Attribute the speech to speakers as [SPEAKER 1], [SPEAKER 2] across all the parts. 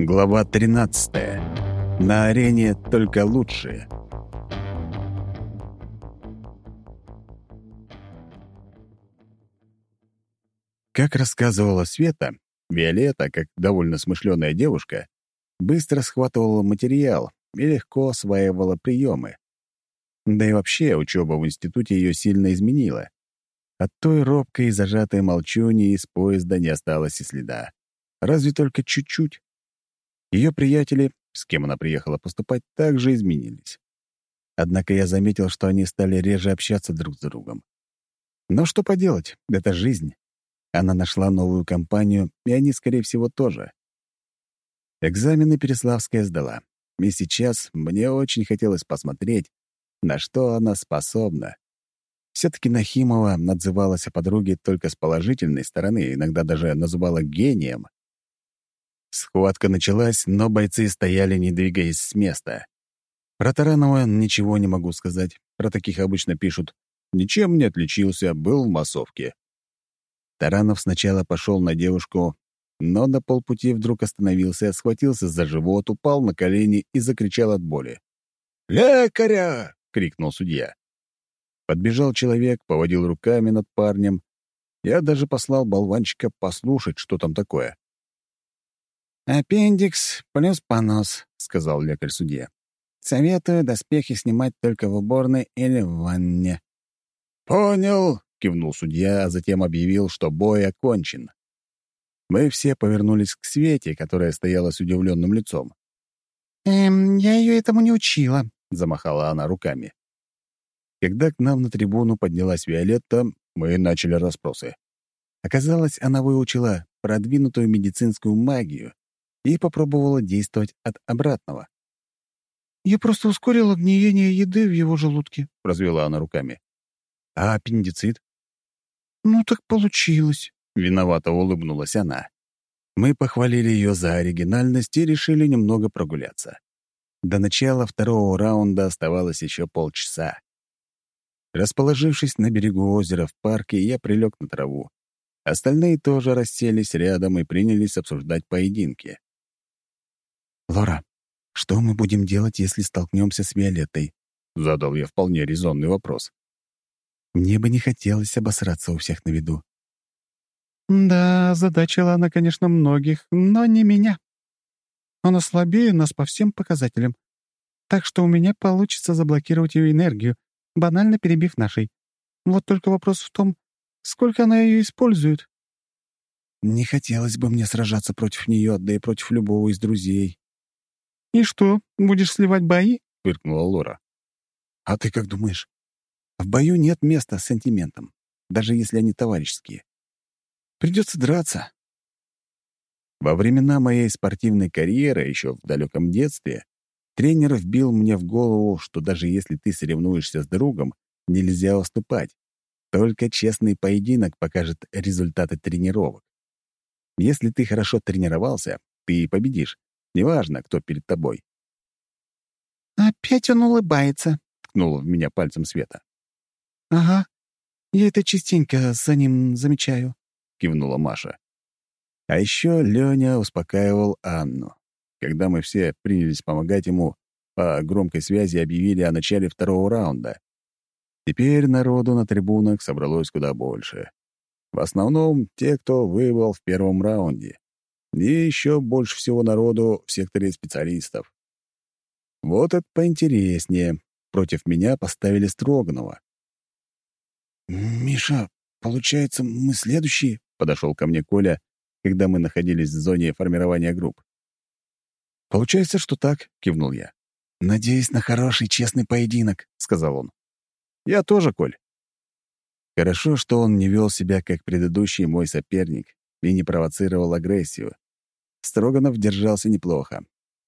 [SPEAKER 1] Глава 13. На арене только лучшие. Как рассказывала Света, Виолетта, как довольно смышленая девушка, быстро схватывала материал и легко осваивала приемы. Да и вообще учеба в институте ее сильно изменила. От той робкой и зажатой молчуни из поезда не осталось и следа. Разве только чуть-чуть. Ее приятели, с кем она приехала поступать, также изменились. Однако я заметил, что они стали реже общаться друг с другом. Но что поделать, это жизнь. Она нашла новую компанию, и они, скорее всего, тоже. Экзамены Переславская сдала. И сейчас мне очень хотелось посмотреть, на что она способна. Все-таки Нахимова отзывалась о подруге только с положительной стороны, иногда даже называла гением. Схватка началась, но бойцы стояли, не двигаясь с места. Про Таранова ничего не могу сказать. Про таких обычно пишут «Ничем не отличился, был в массовке». Таранов сначала пошел на девушку, но на полпути вдруг остановился, схватился за живот, упал на колени и закричал от боли. «Лекаря!» — крикнул судья. Подбежал человек, поводил руками над парнем. Я даже послал болванчика послушать, что там такое.
[SPEAKER 2] «Аппендикс плюс понос», — сказал лекарь-судья. «Советую доспехи снимать только в уборной или в ванне».
[SPEAKER 1] «Понял», — кивнул судья, а затем объявил, что бой окончен. Мы все повернулись к Свете, которая стояла с удивленным лицом.
[SPEAKER 2] «Эм, я ее этому не учила», —
[SPEAKER 1] замахала она руками. Когда к нам на трибуну поднялась Виолетта, мы начали расспросы. Оказалось, она выучила продвинутую медицинскую магию, и попробовала действовать от обратного.
[SPEAKER 2] «Я просто ускорила гниение еды в его желудке», —
[SPEAKER 1] развела она руками. «А аппендицит?»
[SPEAKER 2] «Ну так получилось», —
[SPEAKER 1] виновато улыбнулась она. Мы похвалили ее за оригинальность и решили немного прогуляться. До начала второго раунда оставалось еще полчаса. Расположившись на берегу озера в парке, я прилег на траву. Остальные тоже расселись рядом и принялись обсуждать поединки.
[SPEAKER 2] «Лора, что мы будем делать, если столкнемся с Виолеттой?»
[SPEAKER 1] — задал я вполне резонный вопрос.
[SPEAKER 2] «Мне бы не хотелось обосраться у всех на виду».
[SPEAKER 3] «Да, задачила она, конечно, многих, но не меня. Она слабее нас по всем показателям. Так что у меня получится заблокировать ее энергию, банально перебив нашей. Вот только вопрос в том, сколько она ее использует».
[SPEAKER 2] «Не хотелось бы мне сражаться против нее, да и против любого из друзей»,
[SPEAKER 3] «И что, будешь сливать бои?»
[SPEAKER 1] — фыркнула Лора.
[SPEAKER 2] «А ты как думаешь? В бою нет места с сантиментом, даже если они товарищеские. Придется драться».
[SPEAKER 1] Во времена моей спортивной карьеры, еще в далеком детстве, тренер вбил мне в голову, что даже если ты соревнуешься с другом, нельзя уступать. Только честный поединок покажет результаты тренировок. Если ты хорошо тренировался, ты победишь, Неважно, кто перед тобой.
[SPEAKER 2] «Опять он улыбается», —
[SPEAKER 1] ткнула в меня пальцем Света.
[SPEAKER 2] «Ага, я это частенько за ним замечаю», —
[SPEAKER 1] кивнула Маша. А еще Леня успокаивал Анну. Когда мы все принялись помогать ему, по громкой связи объявили о начале второго раунда. Теперь народу на трибунах собралось куда больше. В основном те, кто выбыл в первом раунде и еще больше всего народу в секторе специалистов. Вот это поинтереснее. Против меня поставили Строганова.
[SPEAKER 2] «Миша, получается, мы следующие?»
[SPEAKER 1] — подошел ко мне Коля, когда мы находились в зоне формирования групп. «Получается, что так», — кивнул я.
[SPEAKER 2] «Надеюсь на хороший, честный поединок», — сказал он.
[SPEAKER 1] «Я тоже, Коль». Хорошо, что он не вел себя, как предыдущий мой соперник, и не провоцировал агрессию. Строганов держался неплохо.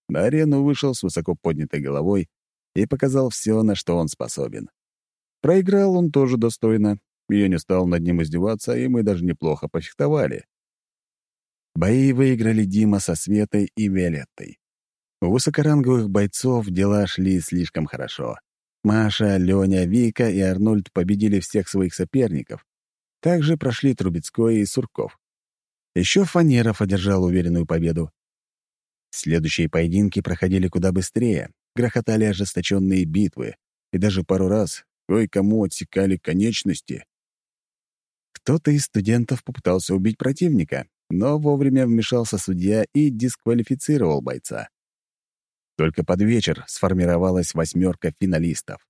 [SPEAKER 1] На арену вышел с высоко поднятой головой и показал все, на что он способен. Проиграл он тоже достойно. Я не стал над ним издеваться, и мы даже неплохо пофехтовали. Бои выиграли Дима со Светой и Виолеттой. У высокоранговых бойцов дела шли слишком хорошо. Маша, Леня, Вика и Арнольд победили всех своих соперников. Также прошли Трубецкой и Сурков. Еще Фанеров одержал уверенную победу. Следующие поединки проходили куда быстрее, грохотали ожесточенные битвы, и даже пару раз кое-кому отсекали конечности. Кто-то из студентов попытался убить противника, но вовремя вмешался судья и дисквалифицировал бойца. Только под вечер сформировалась восьмерка финалистов.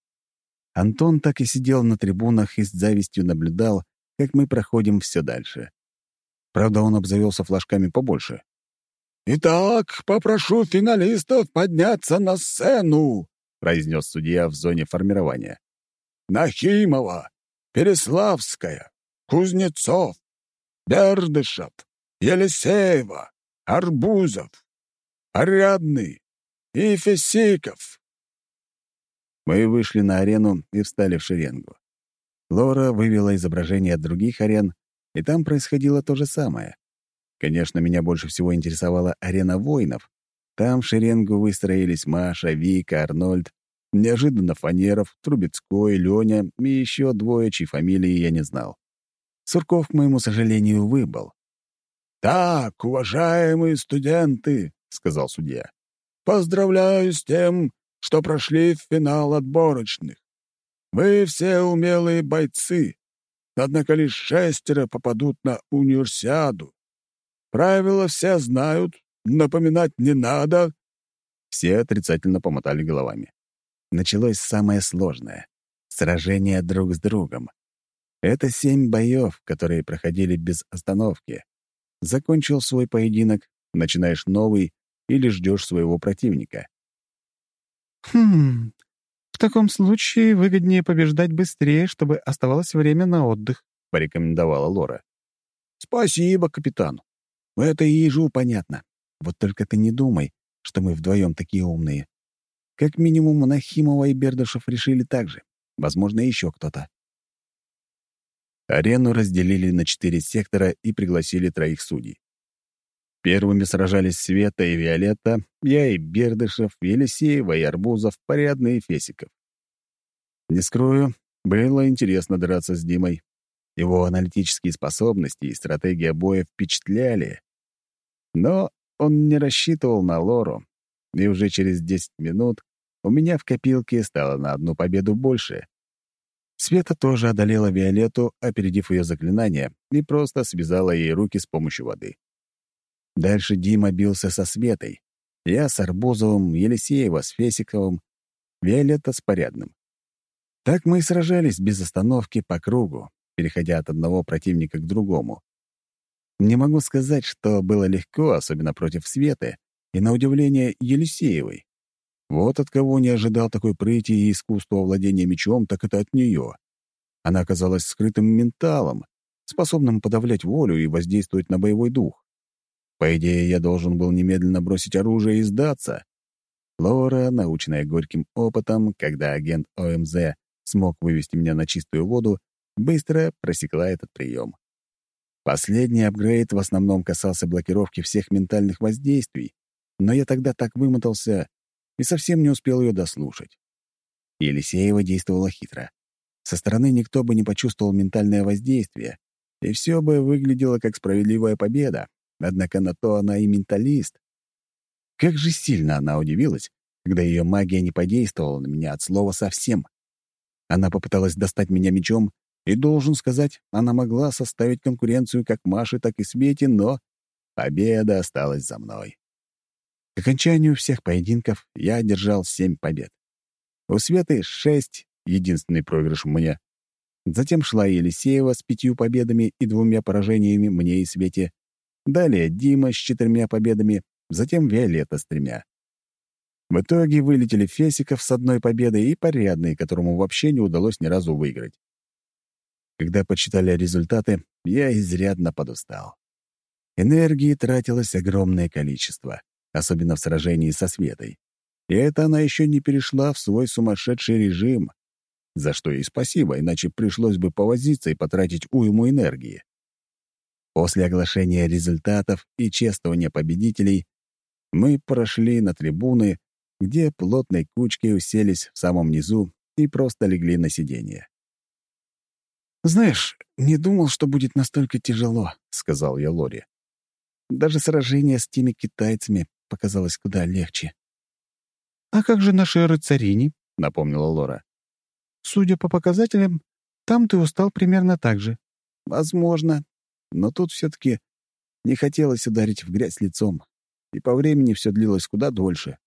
[SPEAKER 1] Антон так и сидел на трибунах и с завистью наблюдал, как мы проходим все дальше. Правда, он обзавелся флажками побольше.
[SPEAKER 2] «Итак, попрошу финалистов подняться на сцену», — произнес судья в зоне формирования. «Нахимова, Переславская, Кузнецов, Бердышев, Елисеева, Арбузов, Арядный и Фесиков».
[SPEAKER 1] Мы вышли на арену и встали в шеренгу. Лора вывела изображение других арен, и там происходило то же самое. Конечно, меня больше всего интересовала арена воинов. Там в шеренгу выстроились Маша, Вика, Арнольд, неожиданно Фанеров, Трубецкой, Леня и еще двое, чьи фамилии я не знал. Сурков, к моему сожалению, выбыл.
[SPEAKER 2] «Так, уважаемые студенты», — сказал судья, — «поздравляю с тем, что прошли в финал отборочных. Вы все умелые бойцы, однако лишь шестеро попадут на универсиаду. Правила все знают, напоминать не надо».
[SPEAKER 1] Все отрицательно помотали головами. Началось самое сложное — сражение друг с другом. Это семь боев, которые проходили без остановки. Закончил свой поединок, начинаешь новый или ждешь своего противника.
[SPEAKER 3] «Хм, таком случае выгоднее побеждать быстрее, чтобы оставалось время на отдых», — порекомендовала Лора.
[SPEAKER 1] «Спасибо, капитан. Это и ежу понятно. Вот только ты не думай, что мы вдвоем такие умные. Как минимум, Нахимова и Бердышев решили так же. Возможно, еще кто-то. Арену разделили на четыре сектора и пригласили троих судей. Первыми сражались Света и Виолетта, я и Бердышев, Елисеева и Арбузов, Порядный и Фесиков. Не скрою, было интересно драться с Димой. Его аналитические способности и стратегия боя впечатляли. Но он не рассчитывал на Лору, и уже через 10 минут у меня в копилке стало на одну победу больше. Света тоже одолела Виолетту, опередив ее заклинание, и просто связала ей руки с помощью воды. Дальше Дима бился со Светой. Я с Арбузовым, Елисеева с Фесиковым, Виолетта с Порядным. Так мы и сражались без остановки по кругу, переходя от одного противника к другому. Не могу сказать, что было легко, особенно против Светы, и, на удивление, Елисеевой. Вот от кого не ожидал такой прыти и искусства владения мечом, так это от нее. Она оказалась скрытым менталом, способным подавлять волю и воздействовать на боевой дух. По идее, я должен был немедленно бросить оружие и сдаться. Лора, наученная горьким опытом, когда агент ОМЗ смог вывести меня на чистую воду, быстро просекла этот прием. Последний апгрейд в основном касался блокировки всех ментальных воздействий, но я тогда так вымотался и совсем не успел ее дослушать. Елисеева действовала хитро. Со стороны никто бы не почувствовал ментальное воздействие, и все бы выглядело как справедливая победа, Однако на то она и менталист. Как же сильно она удивилась, когда ее магия не подействовала на меня от слова совсем. Она попыталась достать меня мечом, и, должен сказать, она могла составить конкуренцию как Маше, так и Свете, но победа осталась за мной. К окончанию всех поединков я одержал семь побед. У Светы — шесть, единственный проигрыш меня. Затем шла Елисеева с пятью победами и двумя поражениями мне и Свете. Далее Дима с четырьмя победами, затем Виолетта с тремя. В итоге вылетели Фесиков с одной победой и Порядный, которому вообще не удалось ни разу выиграть. Когда подсчитали результаты, я изрядно подустал. Энергии тратилось огромное количество, особенно в сражении со Светой. И это она еще не перешла в свой сумасшедший режим, за что ей спасибо, иначе пришлось бы повозиться и потратить уйму энергии. После оглашения результатов и чествования победителей мы прошли на трибуны, где плотной кучкой уселись в самом низу и просто легли на сиденье.
[SPEAKER 3] «Знаешь, не думал, что будет настолько тяжело», — сказал я Лоре. «Даже сражение с теми китайцами
[SPEAKER 1] показалось куда легче.
[SPEAKER 3] «А как же наши рыцарини?» — напомнила Лора. «Судя по показателям, там ты устал примерно так же».
[SPEAKER 1] «Возможно. Но тут все таки не хотелось ударить в грязь лицом, и по времени все длилось куда дольше.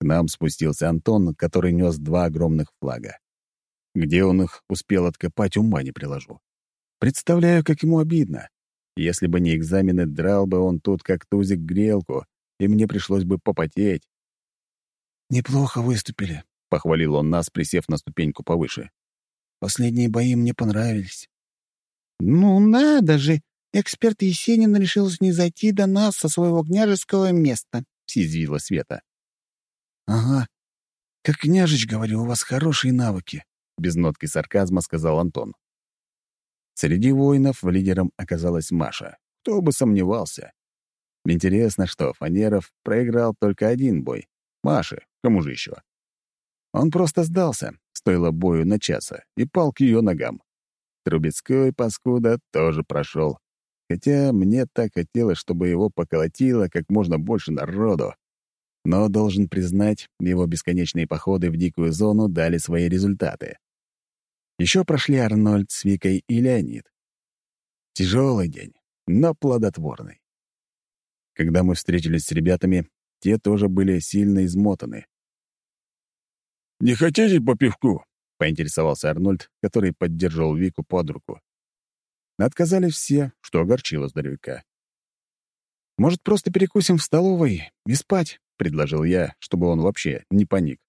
[SPEAKER 1] К нам спустился Антон, который нес два огромных флага. Где он их успел откопать, ума не приложу. Представляю, как ему обидно. Если бы не экзамены, драл бы он тут как тузик грелку, и мне пришлось бы попотеть.
[SPEAKER 2] «Неплохо выступили», — похвалил он нас, присев на ступеньку повыше. «Последние бои мне понравились».
[SPEAKER 3] «Ну надо же! Эксперт Есенин решил зайти до нас со своего княжеского места», — съязвила Света.
[SPEAKER 2] «Ага. Как княжич, говорю, у вас хорошие навыки», — без нотки сарказма сказал Антон.
[SPEAKER 1] Среди воинов лидером оказалась Маша. Кто бы сомневался. Интересно, что Фанеров проиграл только один бой. Маше, кому же еще? Он просто сдался, стоило бою на часа, и пал к ее ногам. Трубецкой, паскуда, тоже прошел. Хотя мне так хотелось, чтобы его поколотило как можно больше народу. Но, должен признать, его бесконечные походы в дикую зону дали свои результаты. Еще прошли Арнольд с Викой и Леонид. Тяжелый день, но плодотворный. Когда мы встретились с ребятами, те тоже были сильно измотаны.
[SPEAKER 2] «Не хотите по пивку?»
[SPEAKER 1] — поинтересовался Арнольд, который поддерживал Вику под руку. Отказались все, что огорчило здоровяка. «Может, просто перекусим в столовой и спать?» — предложил я, чтобы он вообще не паник.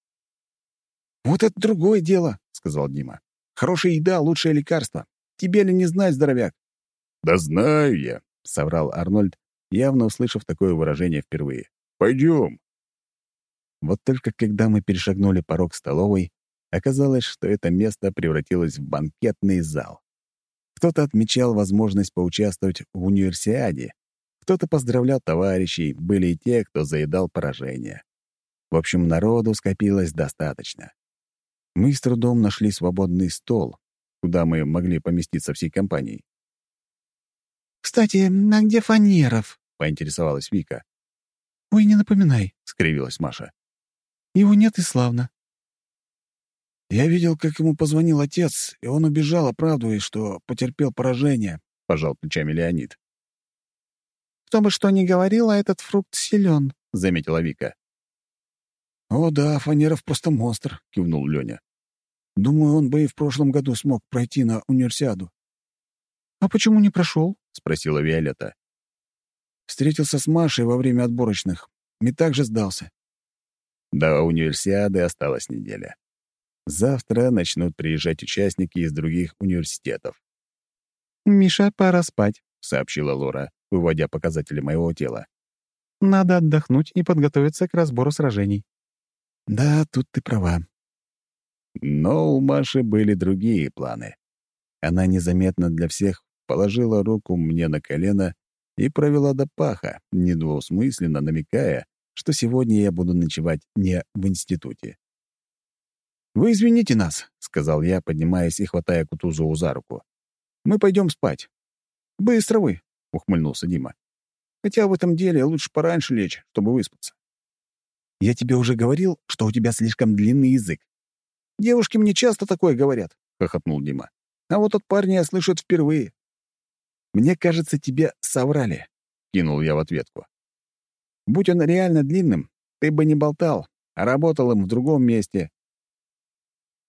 [SPEAKER 3] «Вот это другое дело», — сказал Дима. Хорошая еда — лучшее лекарство. Тебе ли не знать, здоровяк?»
[SPEAKER 1] «Да знаю я», — соврал Арнольд, явно услышав такое выражение впервые. «Пойдем». Вот только когда мы перешагнули порог столовой, оказалось, что это место превратилось в банкетный зал. Кто-то отмечал возможность поучаствовать в универсиаде, кто-то поздравлял товарищей, были и те, кто заедал поражение. В общем, народу скопилось достаточно. Мы с трудом нашли свободный стол, куда мы могли поместиться всей компанией.
[SPEAKER 3] «Кстати, а где Фанеров?»
[SPEAKER 1] — поинтересовалась Вика.
[SPEAKER 3] «Ой, не напоминай», —
[SPEAKER 1] скривилась Маша.
[SPEAKER 3] «Его нет и славно».
[SPEAKER 2] «Я видел, как ему позвонил отец, и он убежал, оправдываясь, что потерпел поражение», — пожал плечами Леонид.
[SPEAKER 3] «Кто бы что ни говорил, а этот фрукт силен», —
[SPEAKER 1] заметила Вика.
[SPEAKER 2] «О да, Фанеров просто монстр», — кивнул Леня. «Думаю, он бы и в прошлом году смог пройти на универсиаду».
[SPEAKER 3] «А почему не прошел?»
[SPEAKER 1] — спросила Виолетта.
[SPEAKER 2] Встретился с Машей во время отборочных и также сдался.
[SPEAKER 1] До универсиады осталась неделя. Завтра начнут приезжать участники из других университетов.
[SPEAKER 3] «Миша, пора спать», —
[SPEAKER 1] сообщила Лора, выводя показатели моего тела.
[SPEAKER 3] «Надо отдохнуть и подготовиться к разбору сражений».
[SPEAKER 1] Да, тут ты права. Но у Маши были другие планы. Она незаметно для всех положила руку мне на колено и провела до паха, недвусмысленно намекая, что сегодня я буду ночевать не в институте.
[SPEAKER 3] «Вы извините нас», — сказал я, поднимаясь и хватая Кутузову за руку. «Мы пойдем спать». «Быстро вы», — ухмыльнулся Дима. «Хотя в этом деле лучше пораньше лечь, чтобы выспаться».
[SPEAKER 1] Я тебе уже говорил, что у тебя слишком длинный язык.
[SPEAKER 3] Девушки мне часто такое говорят, хохотнул Дима. А вот от парня я слышу это впервые.
[SPEAKER 1] Мне кажется, тебе соврали, кинул я в ответку. Будь он реально длинным, ты бы не болтал, а работал им в другом месте.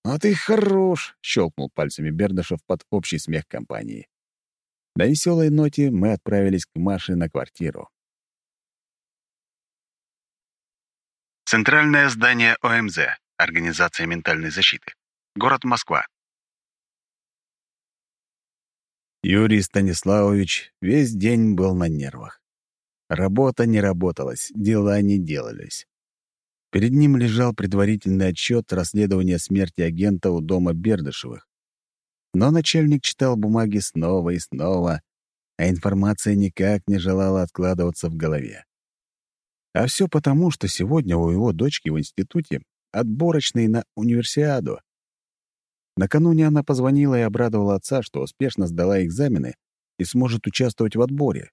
[SPEAKER 3] «А ты хорош!»
[SPEAKER 1] — щелкнул пальцами Бердышев под общий смех компании. На веселой ноте мы отправились к Маше на квартиру.
[SPEAKER 4] Центральное здание ОМЗ, Организация ментальной защиты. Город Москва.
[SPEAKER 1] Юрий Станиславович весь день был на нервах. Работа не работалась, дела не делались. Перед ним лежал предварительный отчет расследования смерти агента у дома Бердышевых. Но начальник читал бумаги снова и снова, а информация никак не желала откладываться в голове. А все потому, что сегодня у его дочки в институте отборочный на универсиаду. Накануне она позвонила и обрадовала отца, что успешно сдала экзамены и сможет участвовать в отборе.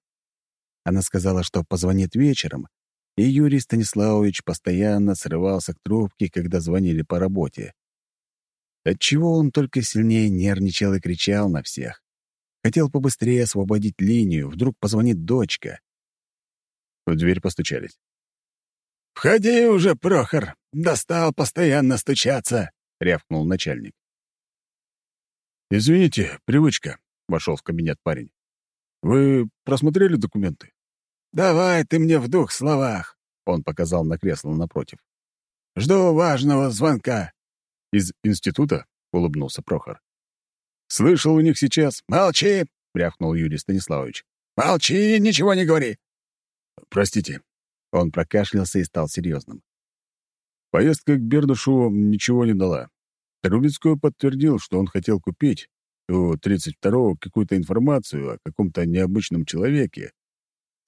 [SPEAKER 1] Она сказала, что позвонит вечером, и Юрий Станиславович постоянно срывался к трубке, когда звонили по работе. Отчего он только сильнее нервничал и кричал на всех. Хотел побыстрее освободить линию, вдруг позвонит дочка. В дверь постучались.
[SPEAKER 2] «Входи уже, Прохор! Достал постоянно стучаться!» — рявкнул начальник.
[SPEAKER 1] «Извините, привычка», — вошел в кабинет парень. «Вы просмотрели документы?»
[SPEAKER 2] «Давай ты мне в двух словах», — он показал на кресло напротив. «Жду важного звонка».
[SPEAKER 1] «Из института?» — улыбнулся Прохор. «Слышал у них сейчас...»
[SPEAKER 2] «Молчи!»
[SPEAKER 1] — рявкнул Юрий Станиславович.
[SPEAKER 2] «Молчи, ничего не говори!»
[SPEAKER 1] «Простите». Он прокашлялся и стал серьезным. Поездка к Бердушу ничего не дала. Трубецкой подтвердил, что он хотел купить у 32-го какую-то информацию о каком-то необычном человеке.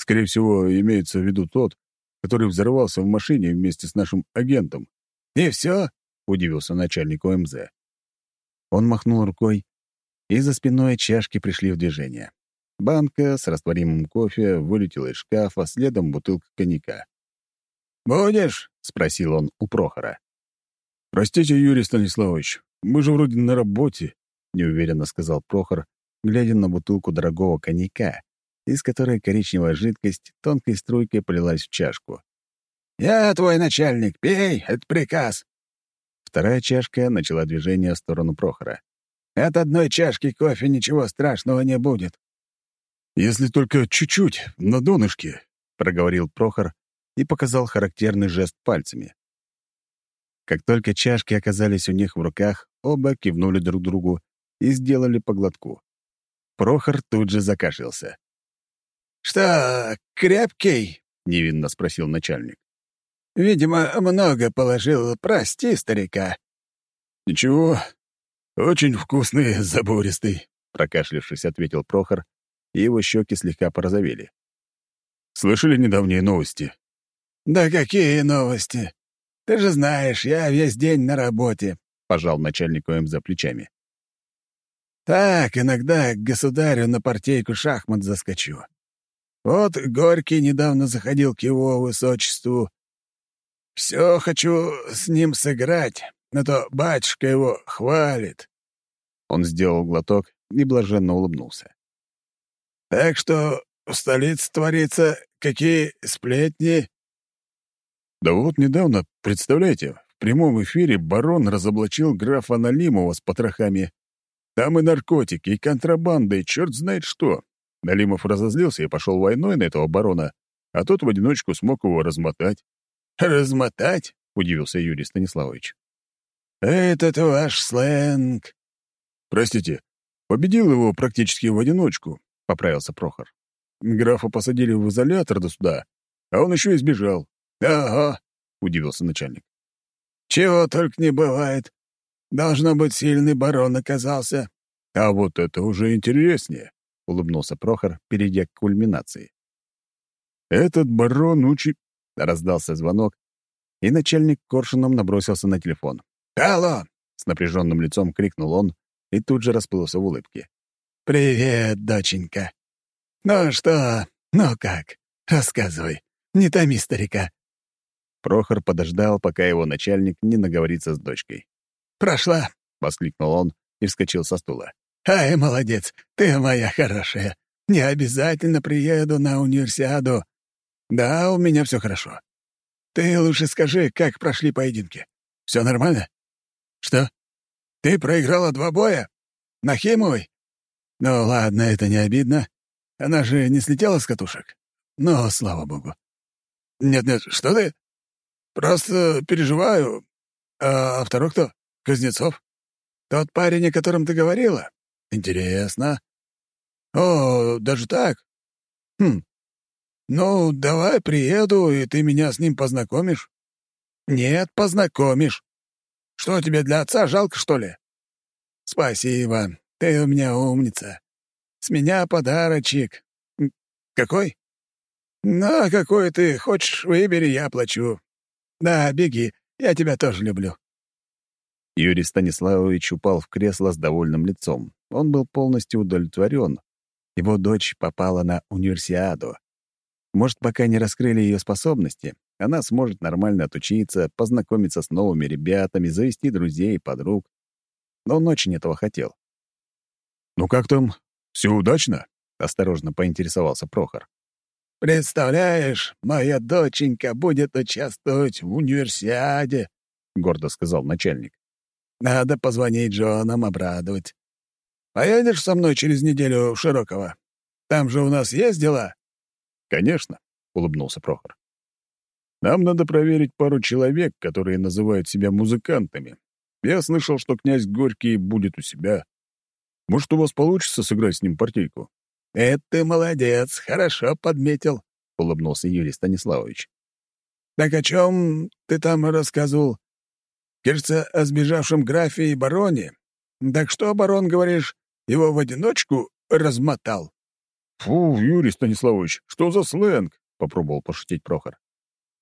[SPEAKER 1] Скорее всего, имеется в виду тот, который взорвался в машине вместе с нашим агентом.
[SPEAKER 2] «И все?»
[SPEAKER 1] — удивился начальник ОМЗ. Он махнул рукой, и за спиной чашки пришли в движение. Банка с растворимым кофе вылетела из шкафа, следом бутылка коньяка.
[SPEAKER 2] «Будешь?»
[SPEAKER 1] — спросил он у Прохора. «Простите, Юрий Станиславович, мы же вроде на работе», — неуверенно сказал Прохор, глядя на бутылку дорогого коньяка, из которой коричневая жидкость тонкой струйкой полилась в чашку.
[SPEAKER 2] «Я твой начальник, пей, это приказ».
[SPEAKER 1] Вторая чашка начала движение в сторону Прохора.
[SPEAKER 2] «От одной чашки кофе ничего страшного не будет».
[SPEAKER 1] «Если только чуть-чуть, на донышке», — проговорил Прохор и показал характерный жест пальцами. Как только чашки оказались у них в руках, оба кивнули друг другу и сделали по глотку. Прохор тут же закашлялся.
[SPEAKER 2] «Что, крепкий?» — невинно спросил начальник. «Видимо, много положил. Прости, старика».
[SPEAKER 1] «Ничего, очень вкусный, забористый», — прокашлявшись, ответил Прохор, и его щеки слегка порозовели. «Слышали недавние новости?»
[SPEAKER 2] «Да какие новости? Ты же знаешь, я весь день на работе», — пожал начальник ОМЗ плечами. «Так, иногда к государю на партейку шахмат заскочу. Вот Горький недавно заходил к его высочеству. Все хочу с ним сыграть, но то батюшка его хвалит».
[SPEAKER 1] Он сделал глоток и блаженно улыбнулся.
[SPEAKER 2] «Так что в столице творится какие сплетни?»
[SPEAKER 1] Да вот недавно, представляете, в прямом эфире барон разоблачил графа Налимова с потрохами. Там и наркотики, и контрабанда, и черт знает что. Налимов разозлился и пошел войной на этого барона, а тот в одиночку смог его размотать.
[SPEAKER 2] «Размотать?»
[SPEAKER 1] — удивился Юрий Станиславович.
[SPEAKER 2] «Это ваш сленг».
[SPEAKER 1] «Простите, победил его практически в одиночку», — поправился Прохор. Графа посадили в изолятор до суда, а он еще и сбежал.
[SPEAKER 2] «Ага», — удивился начальник. «Чего только не бывает. Должно быть, сильный барон оказался».
[SPEAKER 1] «А вот это уже интереснее», — улыбнулся Прохор, перейдя к кульминации. «Этот барон учи...» — раздался звонок, и начальник коршуном набросился на телефон.
[SPEAKER 2] «Алло!»
[SPEAKER 1] — с напряженным лицом крикнул он и тут же расплылся в улыбке.
[SPEAKER 2] «Привет, доченька. Ну что, ну как? Рассказывай. Не томи старика».
[SPEAKER 1] Прохор подождал, пока его начальник не наговорится с дочкой.
[SPEAKER 2] «Прошла!»
[SPEAKER 1] — воскликнул он и вскочил со стула.
[SPEAKER 2] «Ай, молодец! Ты моя хорошая! Не обязательно приеду на универсиаду. Да, у меня все хорошо. Ты лучше скажи, как прошли поединки. Все нормально? Что? Ты проиграла два боя? На Химовой? Ну ладно, это не обидно. Она же не слетела с катушек. Но, слава богу. Нет-нет, что ты? Просто переживаю. А второй кто? Кузнецов? Тот парень, о котором ты говорила? Интересно. О, даже так? Хм. Ну, давай приеду, и ты меня с ним познакомишь. Нет, познакомишь. Что, тебе для отца жалко, что ли? Спасибо. Ты у меня умница. С меня подарочек. Какой? Ну, какой ты хочешь, выбери, я плачу. Да, беги, я тебя тоже люблю».
[SPEAKER 1] Юрий Станиславович упал в кресло с довольным лицом. Он был полностью удовлетворен. Его дочь попала на универсиаду. Может, пока не раскрыли ее способности, она сможет нормально отучиться, познакомиться с новыми ребятами, завести друзей подруг. Но он очень этого хотел.
[SPEAKER 2] «Ну как там? Все удачно?» — осторожно поинтересовался Прохор.
[SPEAKER 5] «Представляешь, моя доченька будет участвовать в универсиаде», — гордо сказал начальник. «Надо позвонить Джонам, обрадовать. Поедешь со мной через неделю в Широково? Там же у нас есть дела?»
[SPEAKER 2] «Конечно», — улыбнулся Прохор. «Нам надо проверить пару человек, которые называют себя музыкантами. Я слышал, что князь Горький будет у себя. Может, у вас получится сыграть с ним партийку?»
[SPEAKER 5] «Это ты молодец, хорошо подметил», — улыбнулся Юрий Станиславович. «Так о чем ты там рассказывал? Кажется, о сбежавшем графе и бароне. Так что, барон, говоришь, его в одиночку размотал?»
[SPEAKER 2] «Фу, Юрий Станиславович, что за сленг?» — попробовал пошутить Прохор.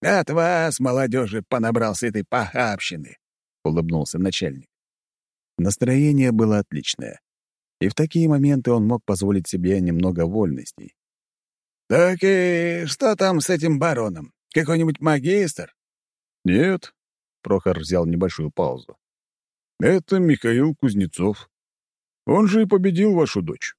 [SPEAKER 5] «От вас, молодежи, понабрался этой похабщины», — улыбнулся начальник.
[SPEAKER 1] Настроение было отличное и в такие моменты он мог позволить себе немного вольностей.
[SPEAKER 5] «Так и что там с этим бароном? Какой-нибудь магистр?»
[SPEAKER 2] «Нет», — Прохор взял небольшую паузу. «Это Михаил Кузнецов. Он же и победил вашу дочь.